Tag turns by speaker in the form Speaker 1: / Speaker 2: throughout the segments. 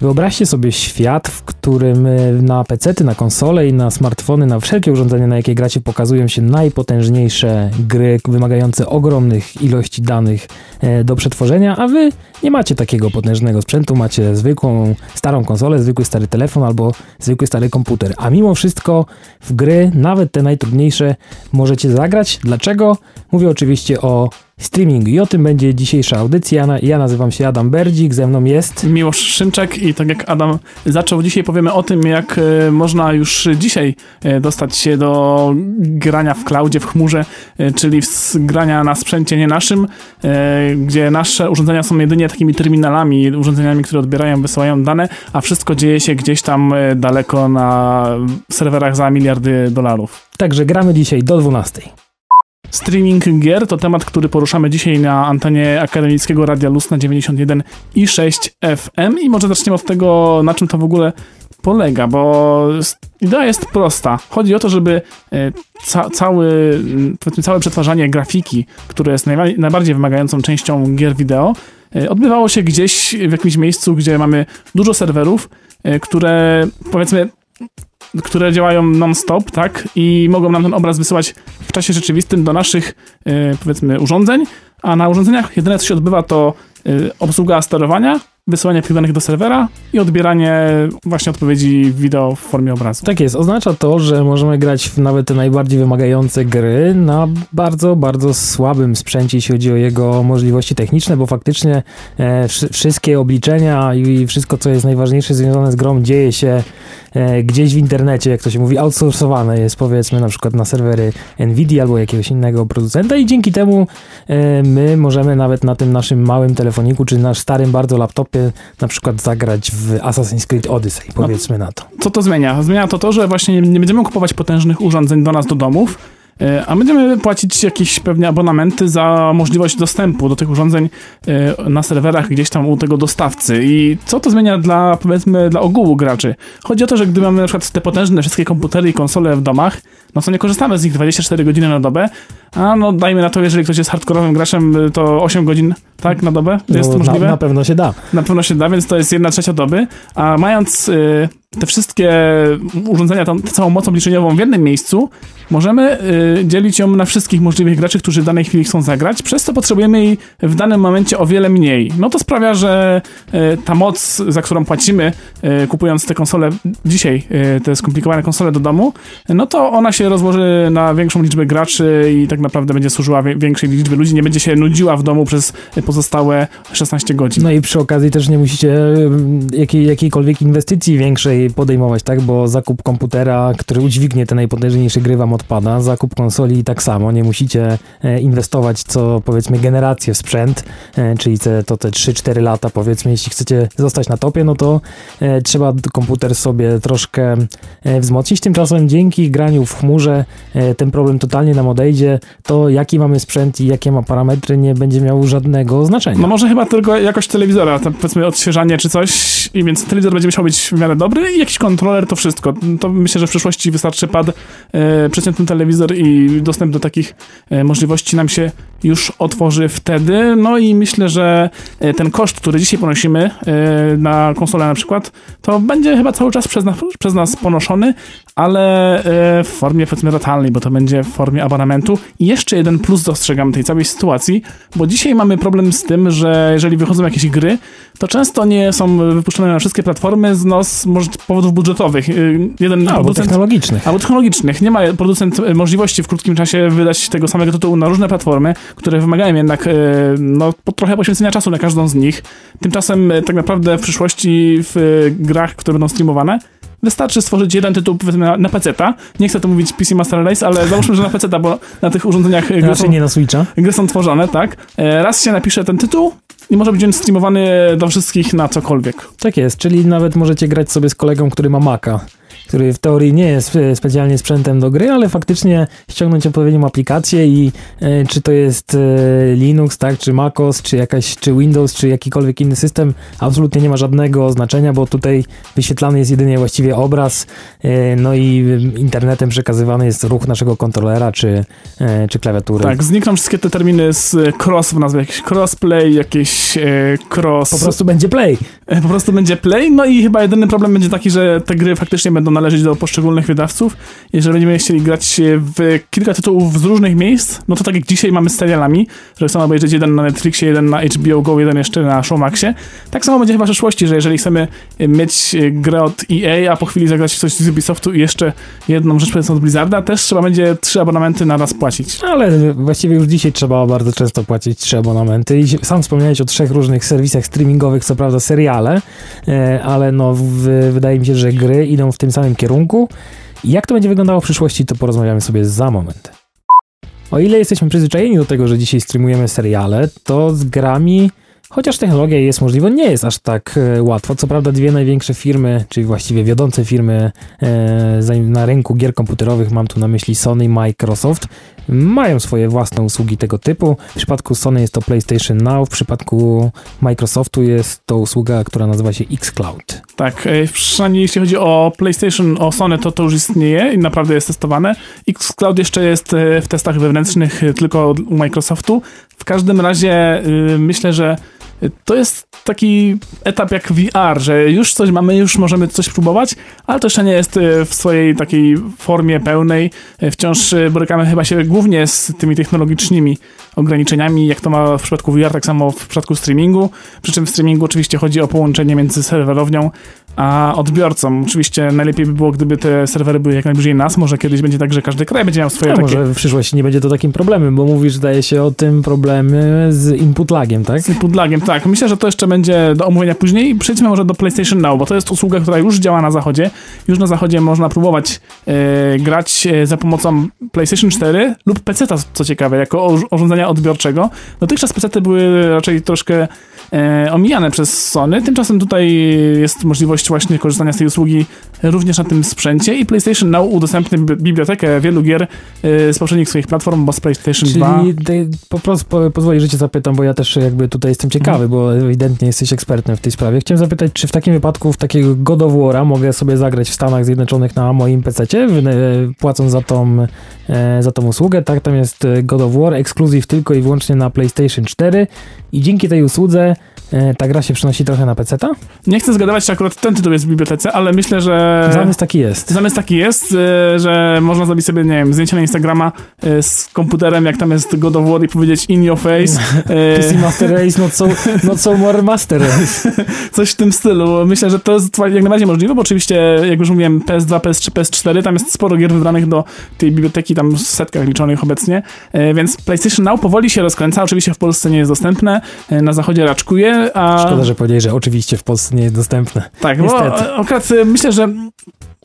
Speaker 1: Wyobraźcie sobie świat, w którym e, na PC, na konsole i na smartfony, na wszelkie urządzenia, na jakie gracie, pokazują się najpotężniejsze gry wymagające ogromnych ilości danych e, do przetworzenia, a wy nie macie takiego potężnego sprzętu, macie zwykłą starą konsolę, zwykły stary telefon albo zwykły stary komputer. A mimo wszystko w gry, nawet te najtrudniejsze, możecie zagrać. Dlaczego? Mówię oczywiście o streaming i o tym będzie dzisiejsza audycja. Ja nazywam się Adam Berdzik, ze mną jest
Speaker 2: Miłosz Szymczek i tak jak Adam zaczął, dzisiaj powiemy o tym, jak e, można już dzisiaj e, dostać się do grania w cloudzie, w chmurze, e, czyli grania na sprzęcie nie naszym, gdzie nasze urządzenia są jedynie takimi terminalami, urządzeniami, które odbierają, wysyłają dane, a wszystko dzieje się gdzieś tam daleko na serwerach za miliardy dolarów.
Speaker 1: Także gramy dzisiaj do 12.
Speaker 2: Streaming gier to temat, który poruszamy dzisiaj na antenie akademickiego Radia Luz na 91 i 6 FM i może zaczniemy od tego, na czym to w ogóle polega, bo idea jest prosta. Chodzi o to, żeby e, ca cały, całe przetwarzanie grafiki, które jest najbardziej wymagającą częścią gier wideo, e, odbywało się gdzieś w jakimś miejscu, gdzie mamy dużo serwerów, e, które powiedzmy które działają non-stop, tak? I mogą nam ten obraz wysyłać w czasie rzeczywistym do naszych, yy, powiedzmy, urządzeń, a na urządzeniach jedyne, co się odbywa, to yy, obsługa sterowania, wysyłanie tych danych do serwera i odbieranie właśnie odpowiedzi wideo w formie obrazu.
Speaker 1: Tak jest. Oznacza to, że możemy grać w nawet te najbardziej wymagające gry na bardzo, bardzo słabym sprzęcie, jeśli chodzi o jego możliwości techniczne, bo faktycznie e, wszystkie obliczenia i wszystko, co jest najważniejsze związane z grą, dzieje się e, gdzieś w internecie, jak to się mówi, outsourcowane jest powiedzmy na przykład na serwery Nvidia albo jakiegoś innego producenta i dzięki temu e, my możemy nawet na tym naszym małym telefoniku, czy nasz starym bardzo laptopie na przykład zagrać w Assassin's Creed Odyssey, powiedzmy no, na to.
Speaker 2: Co to zmienia? Zmienia to to, że właśnie nie będziemy kupować potężnych urządzeń do nas do domów, a będziemy płacić jakieś pewnie abonamenty za możliwość dostępu do tych urządzeń e, na serwerach gdzieś tam u tego dostawcy. I co to zmienia dla, powiedzmy, dla ogółu graczy? Chodzi o to, że gdy mamy na przykład te potężne wszystkie komputery i konsole w domach, no co nie korzystamy z nich 24 godziny na dobę, a no dajmy na to, jeżeli ktoś jest hardkorowym graczem, to 8 godzin, tak, na dobę? To jest
Speaker 1: no,
Speaker 2: możliwe?
Speaker 1: Na, na, pewno się da.
Speaker 2: Na pewno się da, więc to jest jedna trzecia doby, a mając y, te wszystkie urządzenia, tą, całą moc obliczeniową w jednym miejscu, możemy y, dzielić ją na wszystkich możliwych graczy, którzy w danej chwili chcą zagrać, przez co potrzebujemy jej w danym momencie o wiele mniej. No to sprawia, że y, ta moc, za którą płacimy, y, kupując te konsole dzisiaj, y, te skomplikowane konsole do domu, no to ona się rozłoży na większą liczbę graczy i tak naprawdę będzie służyła większej liczbie ludzi, nie będzie się nudziła w domu przez pozostałe 16 godzin.
Speaker 1: No i przy okazji też nie musicie jakiej, jakiejkolwiek inwestycji większej podejmować, tak, bo zakup komputera, który udźwignie te najpotężniejsze gry wam odpada, zakup konsoli tak samo, nie musicie e, inwestować co powiedzmy generację w sprzęt, e, czyli te, to te 3-4 lata powiedzmy, jeśli chcecie zostać na topie, no to e, trzeba komputer sobie troszkę wzmocnić, tymczasem dzięki graniu w chmurze ten problem totalnie nam odejdzie, to jaki mamy sprzęt i jakie ma parametry nie będzie miało żadnego znaczenia.
Speaker 2: No może chyba tylko jakość telewizora, tam powiedzmy odświeżanie czy coś i więc telewizor będzie musiał być w miarę dobry i jakiś kontroler to wszystko. To myślę, że w przyszłości wystarczy pad, e, przeciętny telewizor i dostęp do takich e, możliwości nam się już otworzy wtedy. No i myślę, że e, ten koszt, który dzisiaj ponosimy e, na konsolę na przykład, to będzie chyba cały czas przez nas, przez nas ponoszony, ale e, w formie powiedzmy ratalnej, bo to będzie w formie abonamentu. I jeszcze jeden plus dostrzegam tej całej sytuacji, bo dzisiaj mamy problem z tym, że jeżeli wychodzą jakieś gry, to często nie są wypuszczone na wszystkie platformy z nos może powodów budżetowych.
Speaker 1: Jeden albo producent, technologicznych.
Speaker 2: Albo technologicznych. Nie ma producent możliwości w krótkim czasie wydać tego samego tytułu na różne platformy, które wymagają jednak e, no, trochę poświęcenia czasu na każdą z nich. Tymczasem tak naprawdę w przyszłości w grach, które będą streamowane, Wystarczy stworzyć jeden tytuł powiedzmy na, na PC-ta. Nie chcę to mówić PC Master Race, ale załóżmy, że na PC-ta, bo na tych urządzeniach
Speaker 1: gry są, nie na Switcha.
Speaker 2: gry są tworzone, tak. Raz się napisze ten tytuł i może być on streamowany do wszystkich na cokolwiek.
Speaker 1: Tak jest, czyli nawet możecie grać sobie z kolegą, który ma Maca który w teorii nie jest e, specjalnie sprzętem do gry, ale faktycznie ściągnąć odpowiednią aplikację i e, czy to jest e, Linux, tak, czy MacOS, czy jakaś, czy Windows, czy jakikolwiek inny system, absolutnie nie ma żadnego znaczenia, bo tutaj wyświetlany jest jedynie właściwie obraz, no i internetem przekazywany jest ruch naszego kontrolera, czy, czy klawiatury.
Speaker 2: Tak, znikną wszystkie te terminy z cross w nazwie, jakiś crossplay, jakieś cross...
Speaker 1: Po prostu będzie play.
Speaker 2: Po prostu będzie play, no i chyba jedyny problem będzie taki, że te gry faktycznie będą należeć do poszczególnych wydawców. Jeżeli będziemy chcieli grać w kilka tytułów z różnych miejsc, no to tak jak dzisiaj mamy z serialami, że chcemy obejrzeć jeden na Netflixie, jeden na HBO Go, jeden jeszcze na Showmaxie, tak samo będzie chyba w przyszłości, że jeżeli chcemy mieć grę od EA, a po chwili zagrać coś z Ubisoftu i jeszcze jedną rzecz powiedzmy od Blizzarda, też trzeba będzie trzy abonamenty na raz płacić.
Speaker 1: Ale właściwie już dzisiaj trzeba bardzo często płacić trzy abonamenty i sam wspomniałeś o trzech różnych serwisach streamingowych, co prawda seriale, e, ale no w, wydaje mi się, że gry idą w tym samym kierunku. Jak to będzie wyglądało w przyszłości, to porozmawiamy sobie za moment. O ile jesteśmy przyzwyczajeni do tego, że dzisiaj streamujemy seriale, to z grami Chociaż technologia jest możliwa, nie jest aż tak e, łatwo. Co prawda dwie największe firmy, czyli właściwie wiodące firmy e, na rynku gier komputerowych, mam tu na myśli Sony i Microsoft, mają swoje własne usługi tego typu. W przypadku Sony jest to PlayStation Now, w przypadku Microsoftu jest to usługa, która nazywa się xCloud.
Speaker 2: Tak, e, przynajmniej jeśli chodzi o PlayStation, o Sony, to to już istnieje i naprawdę jest testowane. xCloud jeszcze jest w testach wewnętrznych tylko u Microsoftu. W każdym razie myślę, że to jest taki etap jak VR, że już coś mamy, już możemy coś próbować, ale to jeszcze nie jest e, w swojej takiej formie pełnej. E, wciąż e, borykamy chyba się głównie z tymi technologicznymi ograniczeniami, jak to ma w przypadku VR, tak samo w przypadku streamingu. Przy czym w streamingu oczywiście chodzi o połączenie między serwerownią a odbiorcą. Oczywiście najlepiej by było, gdyby te serwery były jak najbliżej nas. Może kiedyś będzie tak, że każdy kraj będzie miał swoje
Speaker 1: a
Speaker 2: takie...
Speaker 1: może w przyszłości nie będzie to takim problemem, bo mówisz, zdaje się, o tym problemie z input lagiem, tak?
Speaker 2: Z input lagiem, tak. Myślę, że to jeszcze będzie do omówienia później. Przejdźmy może do PlayStation Now, bo to jest usługa, która już działa na zachodzie. Już na zachodzie można próbować e, grać e, za pomocą PlayStation 4 lub PC, co ciekawe, jako urządzenia odbiorczego. Dotychczas PC były raczej troszkę e, omijane przez Sony. Tymczasem tutaj jest możliwość właśnie korzystania z tej usługi również na tym sprzęcie i PlayStation Now udostępni bibliotekę wielu gier e, z poprzednich swoich platform, bo z PlayStation
Speaker 1: Czyli
Speaker 2: 2...
Speaker 1: po prostu po, pozwoli, że cię zapytam, bo ja też jakby tutaj jestem ciekawy, mhm. bo ewidentnie jesteś ekspertem w tej sprawie. Chciałem zapytać, czy w takim wypadku w takiego God of War'a mogę sobie zagrać w Stanach Zjednoczonych na moim PC-cie, e, płacąc za tą, e, za tą usługę, tak? Tam jest God of War, ekskluzyw tylko i wyłącznie na PlayStation 4 i dzięki tej usłudze E, ta gra się przenosi trochę na PC-ta?
Speaker 2: Nie chcę zgadywać, czy akurat ten tytuł jest w bibliotece, ale myślę, że...
Speaker 1: Zamysł taki jest.
Speaker 2: Zamysł taki jest, e, że można zrobić sobie, nie wiem, zdjęcie na Instagrama e, z komputerem, jak tam jest God of War i powiedzieć in your face.
Speaker 1: PC Master Race, not so, not so more Master Race.
Speaker 2: Coś w tym stylu. Myślę, że to jest jak najbardziej możliwe, bo oczywiście, jak już mówiłem, PS2, PS3, PS4, tam jest sporo gier wybranych do tej biblioteki, tam w setkach liczonych obecnie, więc PlayStation Now powoli się rozkręca, oczywiście w Polsce nie jest dostępne, na zachodzie raczkuje, a...
Speaker 1: Szkoda, że powiedzieli, że oczywiście w Polsce nie jest dostępne.
Speaker 2: Tak, Niestety. bo akurat y, myślę, że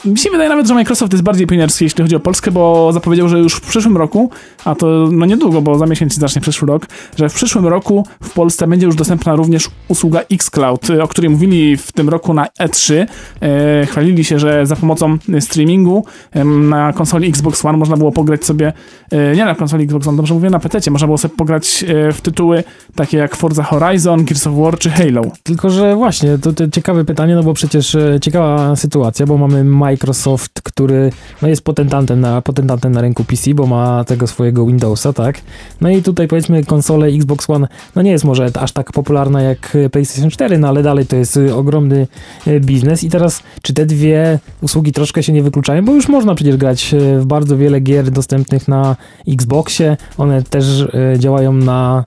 Speaker 2: mi się wydaje nawet, że Microsoft jest bardziej pionierski, jeśli chodzi o Polskę, bo zapowiedział, że już w przyszłym roku, a to no niedługo, bo za miesiąc zacznie przyszły rok, że w przyszłym roku w Polsce będzie już dostępna również usługa xCloud, o której mówili w tym roku na E3. E, chwalili się, że za pomocą streamingu e, na konsoli Xbox One można było pograć sobie, e, nie na konsoli Xbox One, dobrze mówię, na PC, można było sobie pograć w tytuły takie jak Forza Horizon, Gears of War czy Halo.
Speaker 1: Tylko, że właśnie, to, to ciekawe pytanie, no bo przecież e, ciekawa sytuacja, bo mamy Microsoft, który no jest potentantem na, potentantem na rynku PC, bo ma tego swojego Windowsa, tak? No i tutaj powiedzmy konsole Xbox One, no nie jest może aż tak popularna jak PlayStation 4, no ale dalej to jest y, ogromny y, biznes i teraz czy te dwie usługi troszkę się nie wykluczają, bo już można przecież grać w bardzo wiele gier dostępnych na Xboxie, one też działają na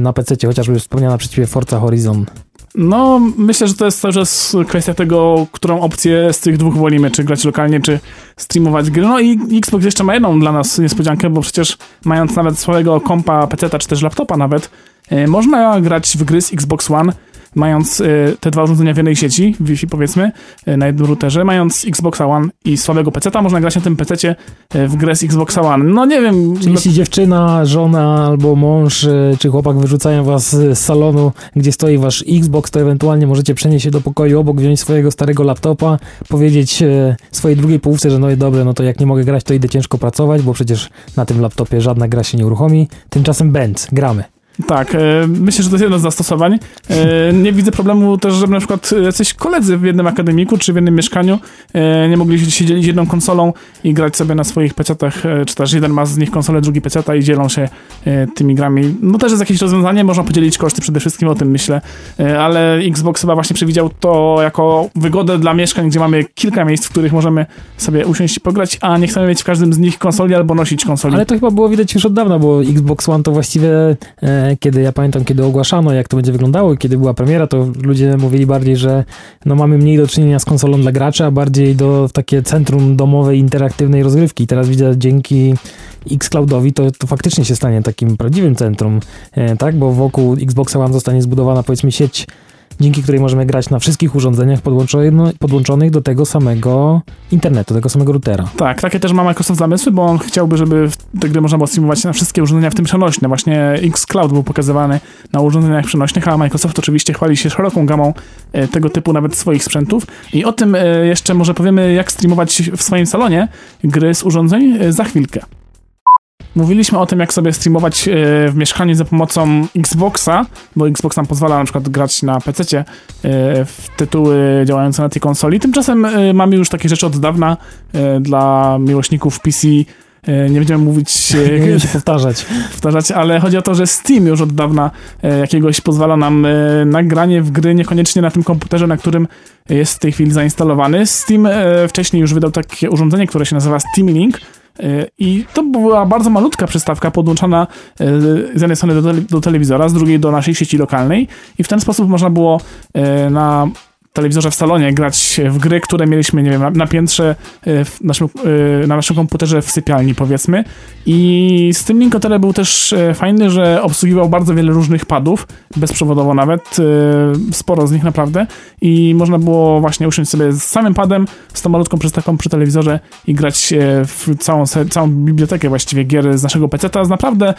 Speaker 1: na PC, chociażby wspomniana przez Ciebie Forza Horizon
Speaker 2: no, myślę, że to jest cały czas kwestia tego, którą opcję z tych dwóch wolimy, czy grać lokalnie, czy streamować gry. No i Xbox jeszcze ma jedną dla nas niespodziankę, bo przecież mając nawet swojego kompa, PC, czy też laptopa nawet, e, można grać w gry z Xbox One mając y, te dwa urządzenia w jednej sieci, Wi-Fi powiedzmy, y, na jednym routerze, mając Xboxa One i słabego PC-a, można grać na tym PC-cie y, w grę z Xboxa One. No nie wiem.
Speaker 1: Czyli jeśli dziewczyna, żona albo mąż czy chłopak wyrzucają was z salonu, gdzie stoi wasz Xbox, to ewentualnie możecie przenieść się do pokoju obok, wziąć swojego starego laptopa, powiedzieć swojej drugiej połówce, że no i dobre, no to jak nie mogę grać, to idę ciężko pracować, bo przecież na tym laptopie żadna gra się nie uruchomi. Tymczasem Benz, gramy.
Speaker 2: Tak, e, myślę, że to jest jedno z zastosowań. E, nie widzę problemu też, żeby na przykład jacyś koledzy w jednym akademiku czy w jednym mieszkaniu e, nie mogli się dzielić jedną konsolą i grać sobie na swoich pecetach, czy też jeden ma z nich konsolę, drugi peceta i dzielą się tymi grami. No też jest jakieś rozwiązanie, można podzielić koszty przede wszystkim, o tym myślę, ale Xbox chyba właśnie przewidział to jako wygodę dla mieszkań, gdzie mamy kilka miejsc, w których możemy sobie usiąść i pograć, a nie chcemy mieć w każdym z nich konsoli albo nosić konsoli.
Speaker 1: Ale to chyba było widać już od dawna, bo Xbox One to właściwie kiedy ja pamiętam, kiedy ogłaszano, jak to będzie wyglądało, kiedy była premiera, to ludzie mówili bardziej, że no mamy mniej do czynienia z konsolą dla graczy, a bardziej do takie centrum domowej, interaktywnej rozgrywki. Teraz widzę dzięki Xcloudowi to, to faktycznie się stanie takim prawdziwym centrum, e, tak? Bo wokół Xboxa One zostanie zbudowana powiedzmy sieć dzięki której możemy grać na wszystkich urządzeniach podłączonych do tego samego internetu, tego samego routera.
Speaker 2: Tak, takie też ma Microsoft zamysły, bo on chciałby, żeby te gry można było streamować na wszystkie urządzenia, w tym przenośne. Właśnie Xcloud był pokazywany na urządzeniach przenośnych, a Microsoft oczywiście chwali się szeroką gamą e, tego typu nawet swoich sprzętów. I o tym e, jeszcze może powiemy, jak streamować w swoim salonie gry z urządzeń e, za chwilkę. Mówiliśmy o tym, jak sobie streamować e, w mieszkaniu za pomocą Xboxa, bo Xbox nam pozwala na przykład grać na PC e, w tytuły działające na tej konsoli. Tymczasem e, mamy już takie rzeczy od dawna dla miłośników PC. Nie będziemy mówić.
Speaker 1: Nie się powtarzać.
Speaker 2: powtarzać, ale chodzi o to, że Steam już od dawna jakiegoś pozwala nam na granie w gry, niekoniecznie na tym komputerze, na którym jest w tej chwili zainstalowany. Steam wcześniej już wydał takie urządzenie, które się nazywa Steam Link i to była bardzo malutka przystawka podłączona e, z jednej strony do, do telewizora, z drugiej do naszej sieci lokalnej. I w ten sposób można było e, na telewizorze w salonie grać w gry, które mieliśmy, nie wiem, na, na piętrze e, naszym, e, na naszym komputerze w sypialni, powiedzmy. I z tym Linkotere był też e, fajny, że obsługiwał bardzo wiele różnych padów, bezprzewodowo nawet, sporo z nich naprawdę. I można było właśnie usiąść sobie z samym padem, z tą malutką przystawką przy telewizorze i grać w całą, całą bibliotekę właściwie gier z naszego PC-a z naprawdę,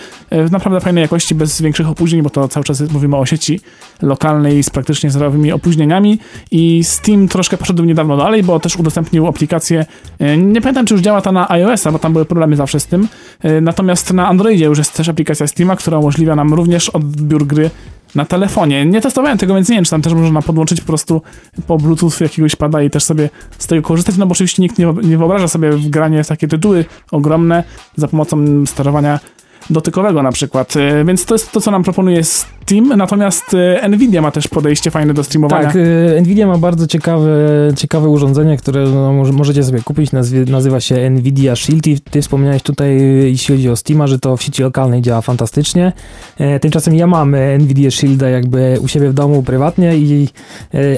Speaker 2: naprawdę fajnej jakości, bez większych opóźnień, bo to cały czas mówimy o sieci lokalnej z praktycznie zerowymi opóźnieniami i Steam troszkę poszedł niedawno dalej, bo też udostępnił aplikację, e, nie pamiętam czy już działa ta na iOS-a, bo tam były problemy zawsze z tym, e, natomiast na Androidzie już jest też aplikacja Steama, która umożliwia nam również odbiór gry na telefonie. Nie testowałem tego, więc nie wiem, czy tam też można podłączyć po prostu po Bluetooth jakiegoś pada i też sobie z tego korzystać, no bo oczywiście nikt nie, wyobraża sobie granie w takie tytuły ogromne za pomocą sterowania dotykowego na przykład. E, więc to jest to, co nam proponuje Steam, natomiast e, Nvidia ma też podejście fajne do streamowania.
Speaker 1: Tak, e, Nvidia ma bardzo ciekawe, ciekawe urządzenie, które no, możecie sobie kupić, nazywa się Nvidia Shield i ty wspomniałeś tutaj, jeśli chodzi o Steama, że to w sieci lokalnej działa fantastycznie. Tymczasem ja mam Nvidia Shielda jakby u siebie w domu prywatnie i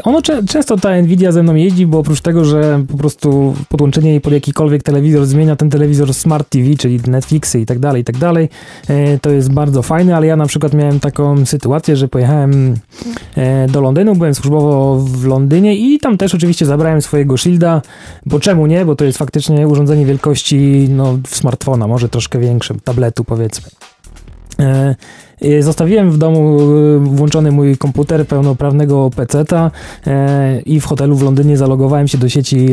Speaker 1: ono często ta Nvidia ze mną jeździ, bo oprócz tego, że po prostu podłączenie jej pod jakikolwiek telewizor zmienia ten telewizor Smart TV, czyli Netflixy i tak dalej, i tak dalej, to jest bardzo fajne, ale ja na przykład miałem taką sytuację, że pojechałem e, do Londynu, byłem służbowo w Londynie i tam też oczywiście zabrałem swojego Shielda, bo czemu nie, bo to jest faktycznie urządzenie wielkości no, smartfona, może troszkę większe, tabletu powiedzmy. E, zostawiłem w domu włączony mój komputer pełnoprawnego PC-a i w hotelu w Londynie zalogowałem się do sieci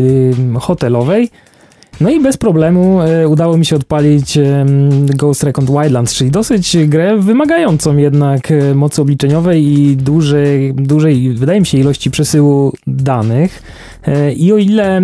Speaker 1: hotelowej. No i bez problemu e, udało mi się odpalić Ghost Recon Wildlands, czyli dosyć grę wymagającą jednak e, mocy obliczeniowej i dużej, dużej, wydaje mi się, ilości przesyłu danych. E, I o ile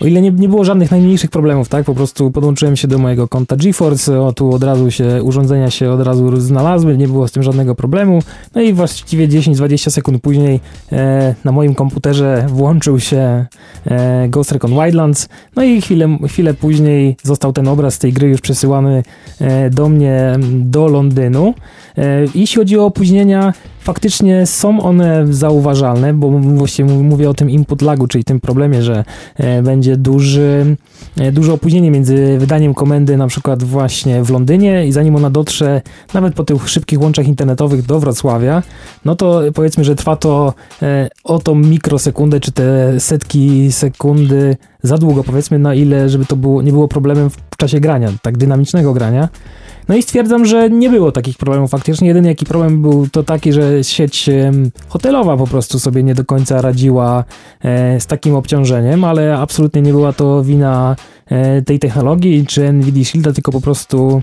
Speaker 1: o ile nie, nie było żadnych najmniejszych problemów, tak, po prostu podłączyłem się do mojego konta GeForce, o tu od razu się, urządzenia się od razu znalazły, nie było z tym żadnego problemu, no i właściwie 10-20 sekund później e, na moim komputerze włączył się e, Ghost Recon Wildlands, no i chwilę, chwilę później został ten obraz tej gry już przesyłany e, do mnie do Londynu. E, jeśli chodzi o opóźnienia, faktycznie są one zauważalne, bo właściwie mówię o tym input lagu, czyli tym problemie, że e, będzie będzie duży, e, duże opóźnienie między wydaniem komendy na przykład właśnie w Londynie i zanim ona dotrze nawet po tych szybkich łączach internetowych do Wrocławia, no to powiedzmy, że trwa to e, o tą mikrosekundę, czy te setki sekundy za długo, powiedzmy, na ile, żeby to było, nie było problemem w czasie grania, tak dynamicznego grania. No i stwierdzam, że nie było takich problemów faktycznie. Jedyny jaki problem był to taki, że sieć hotelowa po prostu sobie nie do końca radziła e, z takim obciążeniem, ale absolutnie nie była to wina e, tej technologii czy NVIDIA Shielda, tylko po prostu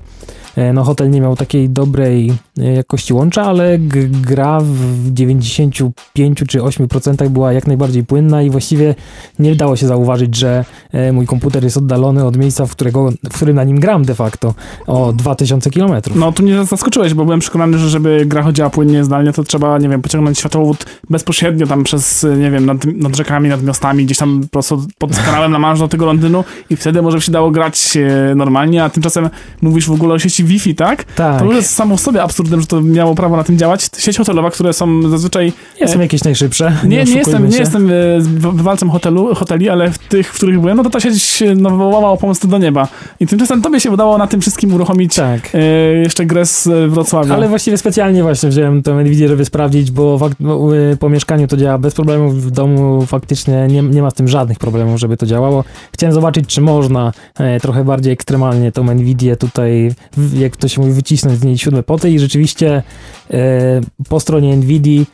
Speaker 1: E, no hotel nie miał takiej dobrej jakości łącza, ale gra w 95 czy 8% była jak najbardziej płynna i właściwie nie dało się zauważyć, że e, mój komputer jest oddalony od miejsca, w, którego, w którym na nim gram de facto o 2000 km.
Speaker 2: No tu mnie zaskoczyłeś, bo byłem przekonany, że żeby gra chodziła płynnie zdalnie, to trzeba, nie wiem, pociągnąć światłowód bezpośrednio tam przez, nie wiem, nad, nad rzekami, nad miastami, gdzieś tam po prostu pod kanałem na marsz do tego Londynu i wtedy może by się dało grać normalnie, a tymczasem mówisz w ogóle o sieci Wi-Fi, tak?
Speaker 1: Tak.
Speaker 2: To jest samo w sobie absurdem, że to miało prawo na tym działać. Sieć hotelowa, które są zazwyczaj...
Speaker 1: Nie są e, jakieś najszybsze.
Speaker 2: Nie, nie, nie jestem, nie jestem wywalcem hotelu, hoteli, ale w tych, w których byłem, no to ta sieć no, wołała pomoc do nieba. I tymczasem tobie się udało na tym wszystkim uruchomić tak. e, jeszcze grę z Wrocławia.
Speaker 1: Ale właściwie specjalnie właśnie wziąłem tę Nvidia, żeby sprawdzić, bo po mieszkaniu to działa bez problemów, w domu faktycznie nie, nie ma z tym żadnych problemów, żeby to działało. Chciałem zobaczyć, czy można e, trochę bardziej ekstremalnie tą Nvidię tutaj, jak to się mówi, wycisnąć z niej siódme poty i rzeczywiście e, po stronie NVIDIA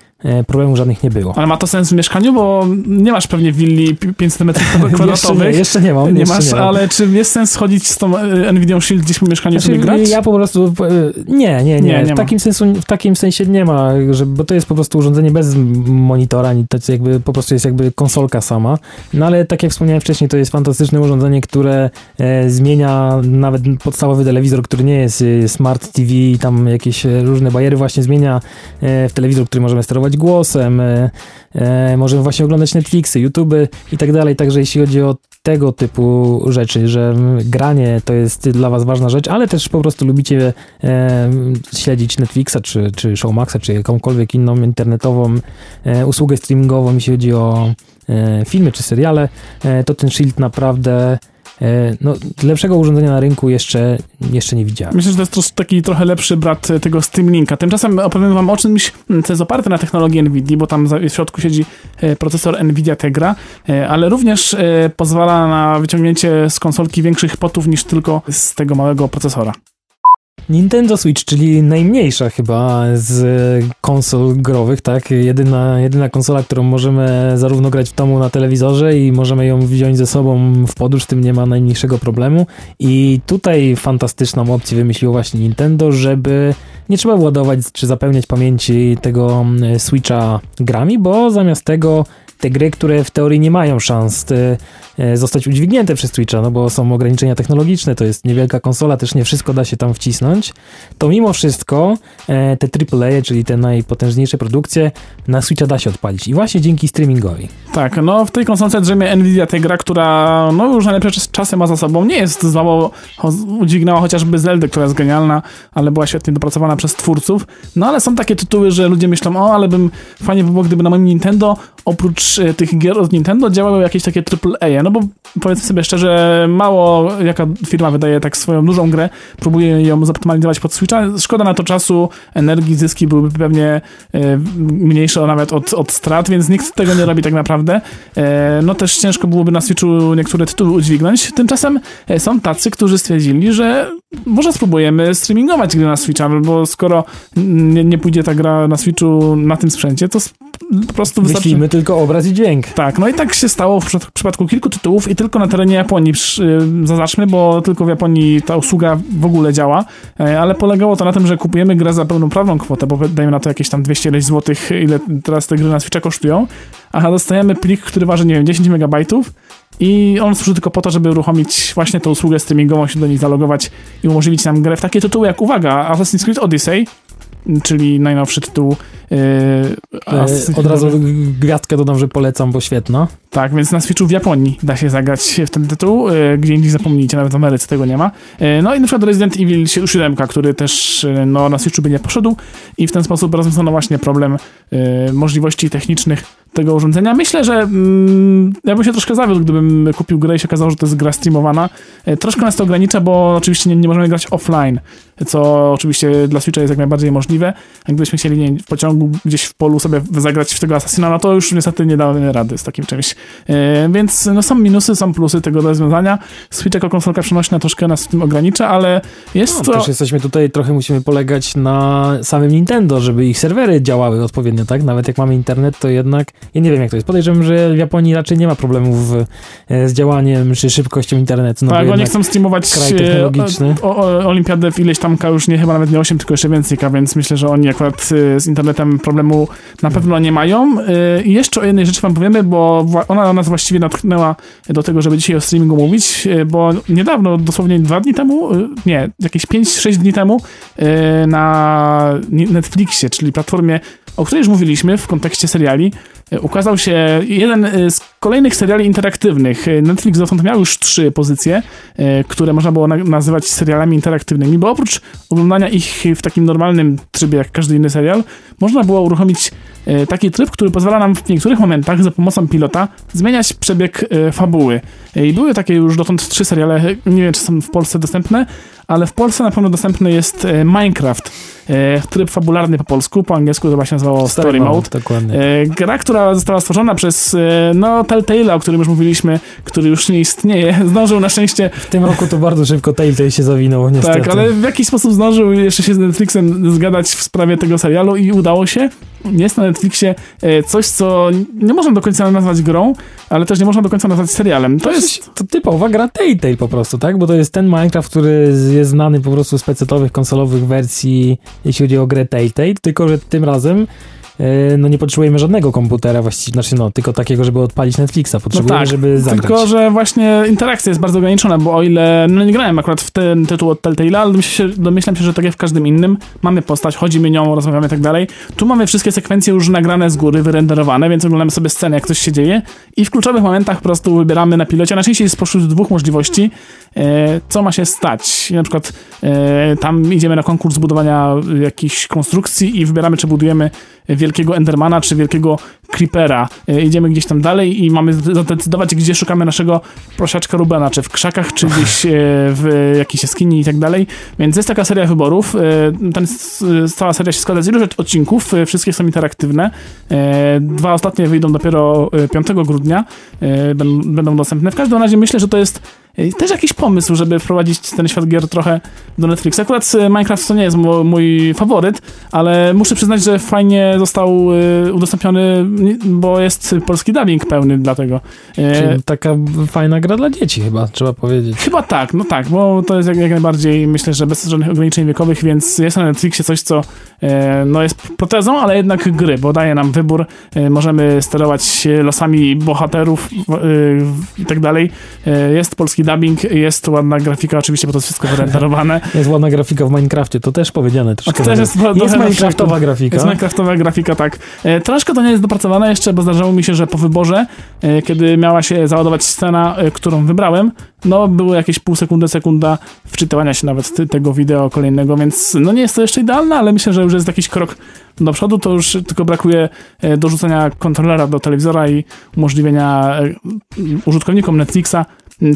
Speaker 1: problemów żadnych nie było.
Speaker 2: Ale ma to sens w mieszkaniu, bo nie masz pewnie willi 500 metrów kwadratowych.
Speaker 1: jeszcze, nie, jeszcze nie mam.
Speaker 2: Nie masz, nie ale czy jest sens chodzić z tą e, Nvidia Shield gdzieś po mieszkaniu znaczy, sobie grać?
Speaker 1: Ja po prostu, e, nie, nie, nie. nie, nie w, takim sensu, w takim sensie nie ma, że, bo to jest po prostu urządzenie bez monitora, to jest jakby, po prostu jest jakby konsolka sama. No ale tak jak wspomniałem wcześniej, to jest fantastyczne urządzenie, które e, zmienia nawet podstawowy telewizor, który nie jest smart TV i tam jakieś różne bariery właśnie zmienia e, w telewizor, który możemy sterować głosem, e, e, możemy właśnie oglądać Netflixy, YouTube i tak dalej. Także jeśli chodzi o tego typu rzeczy, że granie to jest dla was ważna rzecz, ale też po prostu lubicie e, śledzić Netflixa, czy, czy Showmaxa, czy jakąkolwiek inną internetową usługę streamingową, jeśli chodzi o filmy czy seriale, to ten Shield naprawdę no, lepszego urządzenia na rynku jeszcze, jeszcze nie widziałem.
Speaker 2: Myślę, że to jest taki trochę lepszy brat e, tego Steam Linka. Tymczasem opowiem wam o czymś, co jest oparte na technologii NVIDIA, bo tam w środku siedzi e, procesor NVIDIA Tegra, ale również pozwala na wyciągnięcie z konsolki większych potów niż tylko z tego małego procesora.
Speaker 1: Nintendo Switch, czyli najmniejsza chyba z konsol growych, tak? Jedyna, jedyna konsola, którą możemy zarówno grać w domu na telewizorze i możemy ją wziąć ze sobą w podróż, tym nie ma najmniejszego problemu. I tutaj fantastyczną opcję wymyśliło właśnie Nintendo, żeby nie trzeba ładować czy zapełniać pamięci tego mm, Switcha grami, bo zamiast tego te gry, które w teorii nie mają szans e, e, zostać udźwignięte przez Twitcha, no bo są ograniczenia technologiczne, to jest niewielka konsola, też nie wszystko da się tam wcisnąć, to mimo wszystko e, te AAA, czyli te najpotężniejsze produkcje na Switcha da się odpalić. I właśnie dzięki streamingowi.
Speaker 2: Tak, no w tej konsolce drzemie Nvidia Tegra, która no już najlepsze czasy ma za sobą, nie jest zła, bo udźwignęła chociażby Zelda, która jest genialna, ale była świetnie dopracowana przez twórców, no ale są takie tytuły, że ludzie myślą, o ale bym, fajnie by było, gdyby na moim Nintendo oprócz e, tych gier od Nintendo działały jakieś takie AAA, no bo powiedzmy sobie szczerze, mało jaka firma wydaje tak swoją dużą grę, próbuje ją zoptymalizować pod Switcha, szkoda na to czasu, energii, zyski byłyby pewnie e, mniejsze nawet od, od strat, więc nikt tego nie robi tak naprawdę. E, no też ciężko byłoby na Switchu niektóre tytuły udźwignąć, tymczasem są tacy, którzy stwierdzili, że może spróbujemy streamingować gry na Switcha, bo skoro nie, nie pójdzie ta gra na Switchu na tym sprzęcie, to po prostu
Speaker 1: wystarczy... Myślimy tylko obraz i dźwięk.
Speaker 2: Tak, no i tak się stało w przypadku kilku tytułów i tylko na terenie Japonii, y, zaznaczmy, bo tylko w Japonii ta usługa w ogóle działa, e, ale polegało to na tym, że kupujemy grę za pełnoprawną kwotę, bo dajmy na to jakieś tam 200 zł, ile teraz te gry na Switcha kosztują, a dostajemy plik, który waży, nie wiem, 10 megabajtów i on służy tylko po to, żeby uruchomić właśnie tę usługę streamingową, się do niej zalogować i umożliwić nam grę w takie tytuły jak, uwaga, Assassin's Creed Odyssey, czyli najnowszy tytuł.
Speaker 1: Yy, od razu gwiazdkę dodam, że polecam, bo świetna.
Speaker 2: Tak, więc na Switchu w Japonii da się zagrać w ten tytuł, yy, gdzie indziej zapomnijcie, nawet w Ameryce tego nie ma. Yy, no i na przykład Resident Evil 7, który też no, na Switchu by nie poszedł i w ten sposób rozwiązano właśnie problem możliwości technicznych tego urządzenia. Myślę, że mm, ja bym się troszkę zawiódł, gdybym kupił grę i się okazało, że to jest gra streamowana. E, troszkę nas to ogranicza, bo oczywiście nie, nie możemy grać offline, co oczywiście dla Switcha jest jak najbardziej możliwe. Gdybyśmy chcieli nie, w pociągu gdzieś w polu sobie zagrać w tego Assassina, no to już niestety nie damy rady z takim czymś. E, więc no, są minusy, są plusy tego rozwiązania. Switch jako konsolka przenośna troszkę nas w tym ogranicza, ale jest
Speaker 1: no,
Speaker 2: to...
Speaker 1: Też jesteśmy tutaj, trochę musimy polegać na samym Nintendo, żeby ich serwery działały odpowiednio, tak? Nawet jak mamy internet, to jednak ja nie wiem, jak to jest. Podejrzewam, że w Japonii raczej nie ma problemów e, z działaniem czy szybkością internetu.
Speaker 2: No tak, oni chcą streamować
Speaker 1: kraj technologiczny.
Speaker 2: O, o, olimpiadę w ileś tam już nie chyba nawet nie 8, tylko jeszcze więcej, więc myślę, że oni akurat e, z internetem problemu na pewno nie mają. E, I jeszcze o jednej rzeczy wam powiemy, bo ona nas właściwie natknęła do tego, żeby dzisiaj o streamingu mówić, bo niedawno, dosłownie dwa dni temu, nie, jakieś 5-6 dni temu na Netflixie, czyli platformie, o której już mówiliśmy w kontekście seriali, ukazał się jeden z kolejnych seriali interaktywnych. Netflix dotąd miał już trzy pozycje, które można było nazywać serialami interaktywnymi, bo oprócz oglądania ich w takim normalnym trybie, jak każdy inny serial, można było uruchomić taki tryb, który pozwala nam w niektórych momentach za pomocą pilota zmieniać przebieg fabuły. I były takie już dotąd trzy seriale, nie wiem czy są w Polsce dostępne, ale w Polsce na pewno dostępny jest Minecraft, tryb fabularny po polsku, po angielsku to właśnie nazywało Story, Story Mode.
Speaker 1: Dokładnie.
Speaker 2: Gra, która została stworzona przez no, Telltale'a, o którym już mówiliśmy, który już nie istnieje, zdążył na szczęście...
Speaker 1: W tym roku to bardzo szybko Telltale się zawinął, niestety.
Speaker 2: Tak, ale w jakiś sposób zdążył jeszcze się z Netflixem zgadać w sprawie tego serialu i udało się. Jest na Netflixie coś, co nie można do końca nazwać grą, ale też nie można do końca nazwać serialem. To, to jest...
Speaker 1: To typowa gra Telltale po prostu, tak? Bo to jest ten Minecraft, który jest znany po prostu z pecetowych, konsolowych wersji, jeśli chodzi o grę Telltale, tylko że tym razem E, no nie potrzebujemy żadnego komputera właściwie, znaczy no, tylko takiego, żeby odpalić Netflixa, potrzebujemy, no tak, żeby zagrać.
Speaker 2: Tylko, że właśnie interakcja jest bardzo ograniczona, bo o ile, no nie grałem akurat w ten tytuł od Telltale, ale domyślam się, domyślam się, że tak jak w każdym innym, mamy postać, chodzimy nią, rozmawiamy i tak dalej. Tu mamy wszystkie sekwencje już nagrane z góry, wyrenderowane, więc oglądamy sobie scenę, jak coś się dzieje i w kluczowych momentach po prostu wybieramy na pilocie. Najczęściej jest spośród dwóch możliwości, e, co ma się stać. Na przykład e, tam idziemy na konkurs budowania jakichś konstrukcji i wybieramy, czy budujemy wielkiego Endermana czy wielkiego Creepera. E, idziemy gdzieś tam dalej i mamy zdecydować, gdzie szukamy naszego prosiaczka Rubena, czy w krzakach, czy gdzieś e, w jakiejś jaskini i tak dalej. Więc jest taka seria wyborów. E, ten, cała seria się składa z ilu odcinków, wszystkie są interaktywne. Dwa ostatnie wyjdą dopiero 5 grudnia, będą dostępne. W każdym razie myślę, że to jest też jakiś pomysł, żeby wprowadzić ten świat gier trochę do Netflixa. Akurat Minecraft to nie jest mój faworyt, ale muszę przyznać, że fajnie został udostępniony bo jest polski dubbing pełny dlatego.
Speaker 1: E, Czyli taka fajna gra dla dzieci chyba, trzeba powiedzieć.
Speaker 2: Chyba tak, no tak, bo to jest jak, jak najbardziej, myślę, że bez żadnych ograniczeń wiekowych, więc jest na Netflixie coś, co e, no jest protezą, ale jednak gry, bo daje nam wybór, e, możemy sterować losami bohaterów i tak dalej. Jest polski dubbing, jest ładna grafika, oczywiście, bo to jest wszystko wyrenderowane.
Speaker 1: jest ładna grafika w Minecrafcie, to też powiedziane.
Speaker 2: To też jest,
Speaker 1: jest Minecraftowa grafika.
Speaker 2: Jest Minecraftowa grafika, tak. Troszkę to nie jest dopracowane dopracowane jeszcze, bo zdarzało mi się, że po wyborze, e, kiedy miała się załadować scena, e, którą wybrałem, no było jakieś pół sekundy, sekunda wczytywania się nawet tego wideo kolejnego, więc no nie jest to jeszcze idealne, ale myślę, że już jest jakiś krok do przodu, to już tylko brakuje e, dorzucenia kontrolera do telewizora i umożliwienia użytkownikom Netflixa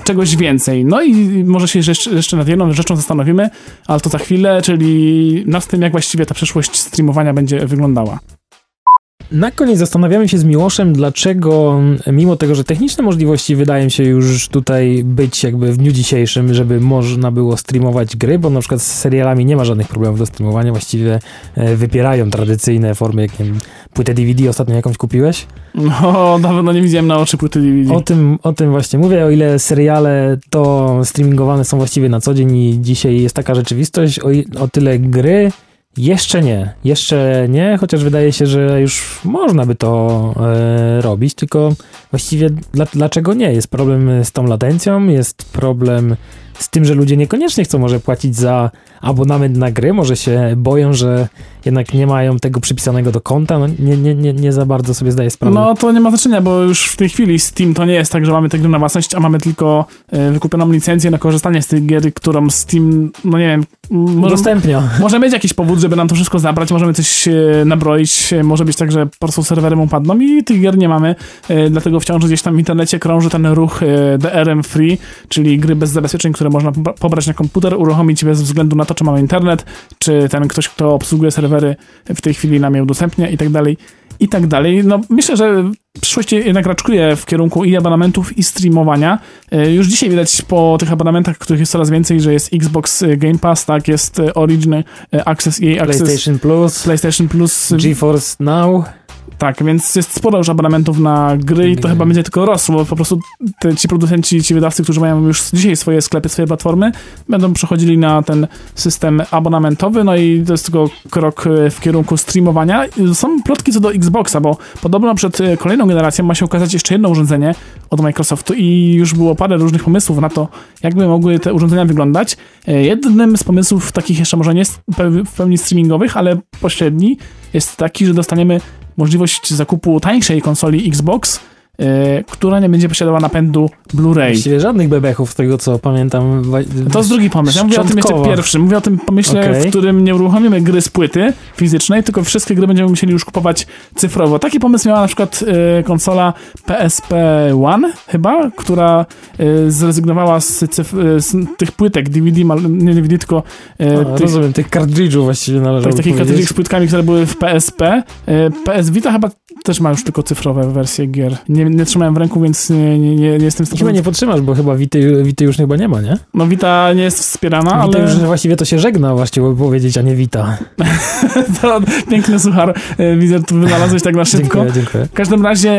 Speaker 2: czegoś więcej. No i może się jeszcze nad jedną rzeczą zastanowimy, ale to za chwilę, czyli nad tym, jak właściwie ta przyszłość streamowania będzie wyglądała.
Speaker 1: Na koniec zastanawiamy się z Miłoszem, dlaczego mimo tego, że techniczne możliwości wydają się już tutaj być jakby w dniu dzisiejszym, żeby można było streamować gry, bo na przykład z serialami nie ma żadnych problemów do streamowania, właściwie e, wypierają tradycyjne formy, jak nie wiem, płytę DVD ostatnio jakąś kupiłeś?
Speaker 2: No, dawno nie widziałem na oczy płyty DVD.
Speaker 1: O tym, o tym właśnie mówię, o ile seriale to streamingowane są właściwie na co dzień i dzisiaj jest taka rzeczywistość, o, o tyle gry jeszcze nie, jeszcze nie, chociaż wydaje się, że już można by to e, robić, tylko właściwie dla, dlaczego nie? Jest problem z tą latencją, jest problem z tym, że ludzie niekoniecznie chcą może płacić za abonament na gry, może się boją, że jednak nie mają tego przypisanego do konta, no nie, nie, nie, nie za bardzo sobie zdaję sprawę.
Speaker 2: No to nie ma znaczenia, bo już w tej chwili Steam to nie jest tak, że mamy te gry na własność, a mamy tylko e, wykupioną licencję na korzystanie z tych gier, którą Steam, no nie wiem, może,
Speaker 1: Udostępnia.
Speaker 2: może mieć jakiś powód, żeby nam to wszystko zabrać, możemy coś e, nabroić, e, może być tak, że po prostu serwery mu padną i tych gier nie mamy, dlatego wciąż gdzieś tam w internecie krąży ten ruch DRM Free, czyli gry bez zabezpieczeń, które można po- pobrać na komputer, uruchomić bez względu na to, czy mamy internet, czy ten ktoś, kto obsługuje serwery w tej chwili nam je udostępnia i tak dalej, i tak dalej. No myślę, że przyszłość jednak raczkuje w kierunku i abonamentów, i streamowania. E, Już dzisiaj widać po tych abonamentach, których jest coraz więcej, że jest Xbox e, Game Pass, tak, jest e, Origin Access, EA Access,
Speaker 1: PlayStation Plus,
Speaker 2: PlayStation Plus,
Speaker 1: GeForce Now.
Speaker 2: Tak, więc jest sporo już abonamentów na gry i to chyba będzie tylko rosło, bo po prostu te, ci producenci, ci wydawcy, którzy mają już dzisiaj swoje sklepy, swoje platformy, będą przechodzili na ten system abonamentowy, no i to jest tylko krok e, w kierunku streamowania. Są plotki co do Xboxa, bo podobno przed e, kolejną generacją ma się ukazać jeszcze jedno urządzenie od Microsoftu i już było parę różnych pomysłów na to, jakby mogły te urządzenia wyglądać. E, Jednym z pomysłów takich jeszcze może nie w pełni streamingowych, ale pośredni jest taki, że dostaniemy możliwość zakupu tańszej konsoli Xbox, e, która nie będzie posiadała napędu Blu-ray.
Speaker 1: Właściwie żadnych bebechów, z tego co pamiętam.
Speaker 2: To jest drugi pomysł. Ja mówię o tym jeszcze pierwszym. Mówię o tym pomyśle,
Speaker 1: Okej.
Speaker 2: w którym nie uruchomimy gry z płyty fizycznej, tylko wszystkie gry będziemy musieli już kupować cyfrowo. Taki pomysł miała na przykład e, konsola PSP One chyba, która e, zrezygnowała z, cyf- e, z tych płytek DVD, mal- nie DVD, tylko e,
Speaker 1: A,
Speaker 2: tych,
Speaker 1: Rozumiem, tych kartridżów właściwie należy
Speaker 2: tak, takich kartridżek z płytkami, które były w PSP. E, PS Vita chyba też ma już tylko cyfrowe wersje gier. Nie, nie trzymałem w ręku, więc nie, nie, nie, jestem
Speaker 1: Chyba nie potrzymasz, bo chyba Wity, Wity już chyba nie ma, nie?
Speaker 2: No Vita nie jest wspierana,
Speaker 1: Wita
Speaker 2: ale...
Speaker 1: już właściwie to się żegna właściwie powiedzieć, a nie Wita.
Speaker 2: To piękny suchar. e, Widzę, tu wynalazłeś tak na szybko.
Speaker 1: Dziękuję, dziękuję.
Speaker 2: W każdym razie,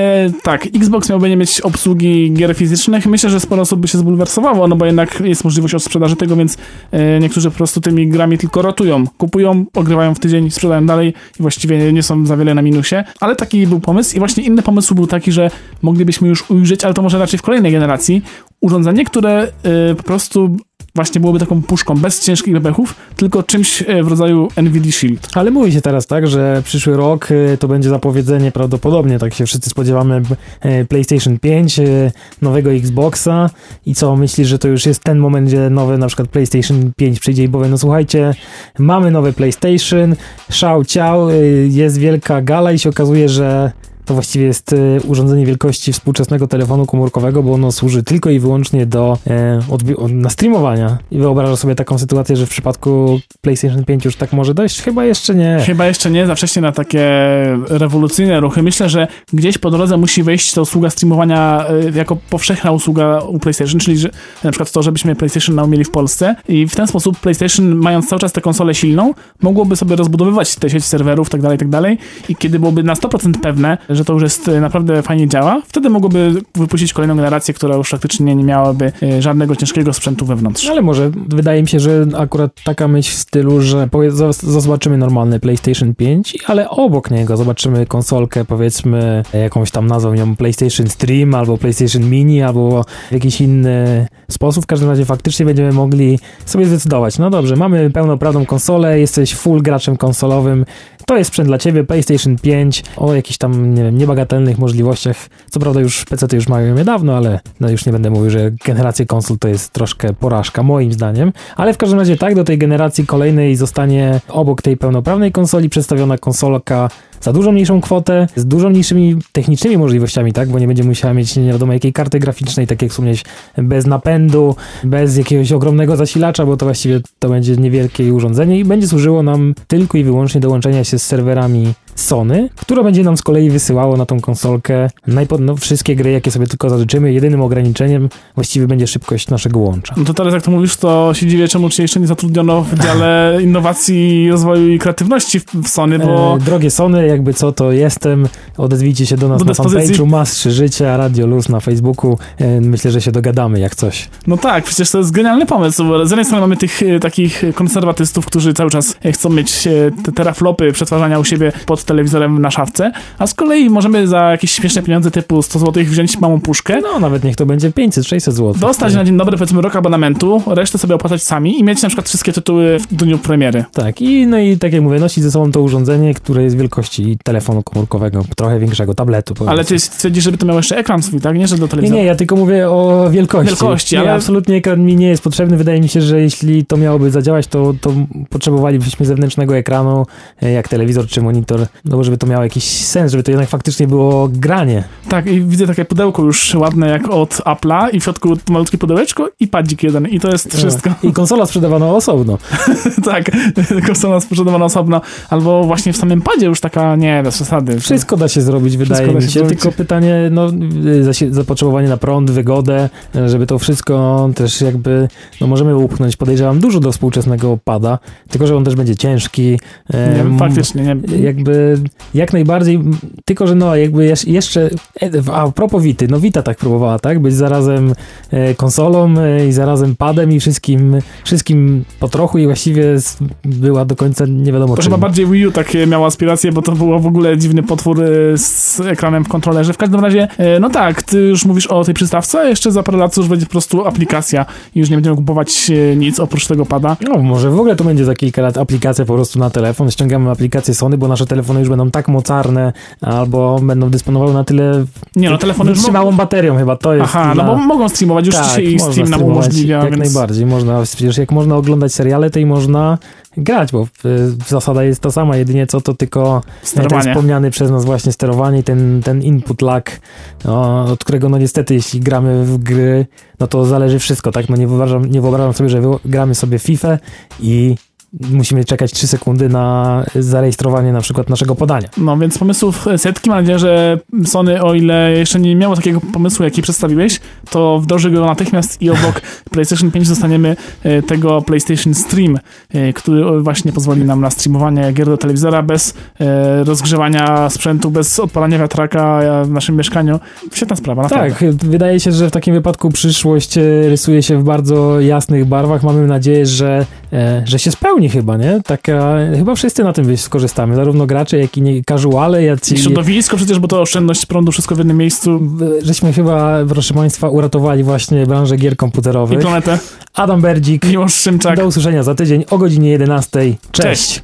Speaker 2: tak, Xbox miałby nie mieć obsługi gier fizycznych. Myślę, że sporo osób by się zbulwersowało, no bo jednak jest możliwość odsprzedaży tego, więc e, niektórzy po prostu tymi grami tylko rotują. Kupują, ogrywają w tydzień, sprzedają dalej i właściwie nie są za wiele na minusie. Ale taki był pomysł i właśnie inny pomysł był taki, że moglibyśmy już ujrzeć, ale to może raczej w kolejnej generacji, urządzenie, które e, po prostu właśnie byłoby taką puszką bez ciężkich bebechów, tylko czymś e, w rodzaju NVD Shield.
Speaker 1: Ale mówi się teraz tak, że przyszły rok y, to będzie zapowiedzenie prawdopodobnie, tak się wszyscy spodziewamy, y, PlayStation 5, y, nowego Xboxa i co, myślisz, że to już jest ten moment, gdzie nowy na przykład PlayStation 5 przyjdzie i powie, no słuchajcie, mamy nowe PlayStation, szał ciał, y, jest wielka gala i się okazuje, że to właściwie jest y, urządzenie wielkości współczesnego telefonu komórkowego, bo ono służy tylko i wyłącznie do e, na streamowania. I wyobrażasz sobie taką sytuację, że w przypadku PlayStation 5 już tak może dojść? Chyba jeszcze nie.
Speaker 2: Chyba jeszcze nie, za wcześnie na takie rewolucyjne ruchy. Myślę, że gdzieś po drodze musi wejść ta usługa streamowania y, jako powszechna usługa u PlayStation, czyli że, na przykład to, żebyśmy PlayStation Now mieli w Polsce i w ten sposób PlayStation, mając cały czas tę konsolę silną, mogłoby sobie rozbudowywać tę sieć serwerów, tak dalej, tak dalej i kiedy byłoby na 100% pewne, że to już jest y, naprawdę fajnie działa, wtedy mogłoby wypuścić kolejną generację, która już faktycznie nie miałaby y, żadnego ciężkiego sprzętu wewnątrz.
Speaker 1: Ale może wydaje mi się, że akurat taka myśl w stylu, że zobaczymy normalny PlayStation 5, ale obok niego zobaczymy konsolkę, powiedzmy jakąś tam nazwą ją PlayStation Stream, albo PlayStation Mini, albo w jakiś inny sposób. W każdym razie faktycznie będziemy mogli sobie zdecydować. No dobrze, mamy pełnoprawną konsolę, jesteś full graczem konsolowym, to jest sprzęt dla ciebie, PlayStation 5, o jakichś tam, nie wiem, niebagatelnych możliwościach. Co prawda już PC już mają je dawno, ale no już nie będę mówił, że generacja konsol to jest troszkę porażka, moim zdaniem. Ale w każdym razie tak, do tej generacji kolejnej zostanie obok tej pełnoprawnej konsoli przedstawiona konsolka za dużo mniejszą kwotę, z dużo mniejszymi technicznymi możliwościami, tak, bo nie będzie musiała mieć nie wiadomo jakiej karty graficznej, tak jak wspomniałeś, bez napędu, bez jakiegoś ogromnego zasilacza, bo to właściwie to będzie niewielkie urządzenie i będzie służyło nam tylko i wyłącznie do łączenia się z serwerami Sony, które będzie nam z kolei wysyłało na tą konsolkę najpod, no, wszystkie gry, jakie sobie tylko zażyczymy. Jedynym ograniczeniem właściwie będzie szybkość naszego łącza.
Speaker 2: No to teraz jak to mówisz, to się dziwię, czemu cię jeszcze nie zatrudniono w dziale innowacji, rozwoju i kreatywności w, Sony, bo
Speaker 1: E, drogie Sony, jakby co, to jestem. Odezwijcie się do nas
Speaker 2: Do
Speaker 1: na fanpage'u Mastrze Życia, Radio Luz na Facebooku. E, myślę, że się dogadamy jak coś.
Speaker 2: no tak, przecież to jest genialny pomysł, bo z jednej strony mamy tych e, takich konserwatystów, którzy cały czas e, chcą mieć e, te teraflopy przetwarzania u siebie pod telewizorem na szafce, a z kolei możemy za jakieś śmieszne pieniądze typu 100 zł wziąć małą puszkę,
Speaker 1: No, nawet niech to będzie 500-600 zł.
Speaker 2: dostać na dzień dobry powiedzmy rok abonamentu, resztę sobie opłacać sami i mieć na przykład wszystkie tytuły w dniu premiery.
Speaker 1: Tak, i no i tak jak mówię, nosi ze sobą to urządzenie, które jest wielkości telefonu komórkowego, trochę większego, tabletu.
Speaker 2: Ale ty stwierdzisz, żeby to miał jeszcze ekran swój, tak? Nie, że do
Speaker 1: Nie,
Speaker 2: telewizora.
Speaker 1: nie, ja tylko mówię o wielkości.
Speaker 2: Wielkości,
Speaker 1: nie,
Speaker 2: ale-
Speaker 1: absolutnie ekran mi nie jest potrzebny. Wydaje mi się, że jeśli to miałoby zadziałać, to, to potrzebowalibyśmy zewnętrznego ekranu, e, jak telewizor czy monitor, no bo żeby to miało jakiś sens, żeby to jednak faktycznie było granie.
Speaker 2: Tak, i widzę takie pudełko już ładne jak od Apple'a i w środku malutkie pudełeczko i padzik jeden i to jest wszystko.
Speaker 1: I konsola sprzedawano osobno.
Speaker 2: tak, konsola sprzedawana osobno, albo właśnie w samym padzie już taka, nie, bez przesady.
Speaker 1: Wszystko da się zrobić, wydaje mi
Speaker 2: się
Speaker 1: się. Tylko pytanie, no, zapotrzebowanie na prąd, wygodę, żeby to wszystko też jakby, no możemy upchnąć, podejrzewam, dużo do współczesnego pada, tylko że on też będzie ciężki.
Speaker 2: Nie,
Speaker 1: em,
Speaker 2: faktycznie, nie.
Speaker 1: Jakby jak najbardziej, tylko że no jakby jeszcze, e, a propos Vity, no Vita tak próbowała, tak? Być zarazem e, konsolą e, i zarazem padem i wszystkim, wszystkim po trochu i właściwie była do końca nie wiadomo
Speaker 2: To
Speaker 1: czym.
Speaker 2: chyba bardziej Wii U takie miało aspiracje, bo to było w ogóle dziwny potwór z ekranem w kontrolerze. W każdym razie, no tak, ty już mówisz o tej przystawce, a jeszcze za parę lat już będzie po prostu aplikacja i już nie będziemy kupować nic oprócz tego pada.
Speaker 1: No, może w ogóle to będzie za kilka lat aplikacja po prostu na telefon. Ściągamy aplikację Sony, bo nasze telefony już będą tak mocarne, albo będą dysponowały na tyle
Speaker 2: Nie no, telefony
Speaker 1: wytrzymałą baterią chyba, to jest
Speaker 2: Aha,
Speaker 1: dla...
Speaker 2: no bo mogą streamować, już
Speaker 1: tak,
Speaker 2: dzisiaj Steam nam umożliwia,
Speaker 1: Jak
Speaker 2: więc...
Speaker 1: najbardziej, można, przecież jak można oglądać seriale, to i można grać, bo y, zasada jest ta sama, jedynie co to tylko ten
Speaker 2: Sterowanie.
Speaker 1: wspomniany przez nas właśnie sterowanie, ten, ten input lag, no, od którego no niestety jeśli gramy w gry, no to zależy wszystko, tak? No nie wyobrażam, nie wyobrażam sobie, że gramy sobie FIFA i musimy czekać 3 sekundy na zarejestrowanie na przykład naszego podania.
Speaker 2: No więc pomysłów setki. Mam nadzieję, że Sony, o ile jeszcze nie miało takiego pomysłu, jaki przedstawiłeś, to wdroży go natychmiast i obok PlayStation 5 dostaniemy e, tego PlayStation Stream, e, który właśnie pozwoli nam na streamowanie gier do telewizora bez e, rozgrzewania sprzętu, bez odpalania wiatraka e, w naszym mieszkaniu. Świetna sprawa, naprawdę.
Speaker 1: Tak, wydaje się, że w takim wypadku przyszłość e, rysuje się w bardzo jasnych barwach. Mamy nadzieję, że, e, że się spełni chyba, nie? Taka, chyba wszyscy na tym skorzystamy, zarówno gracze, jak i nie, casuale, jak
Speaker 2: I
Speaker 1: i...
Speaker 2: środowisko przecież, bo to oszczędność prądu, wszystko w jednym miejscu.
Speaker 1: Żeśmy chyba, proszę Państwa, uratowali właśnie branżę gier
Speaker 2: I
Speaker 1: komputerowych.
Speaker 2: planetę.
Speaker 1: Adam Berdzik.
Speaker 2: Miłosz Szymczak.
Speaker 1: Do usłyszenia za tydzień o godzinie 11. Cześć.
Speaker 2: Cześć.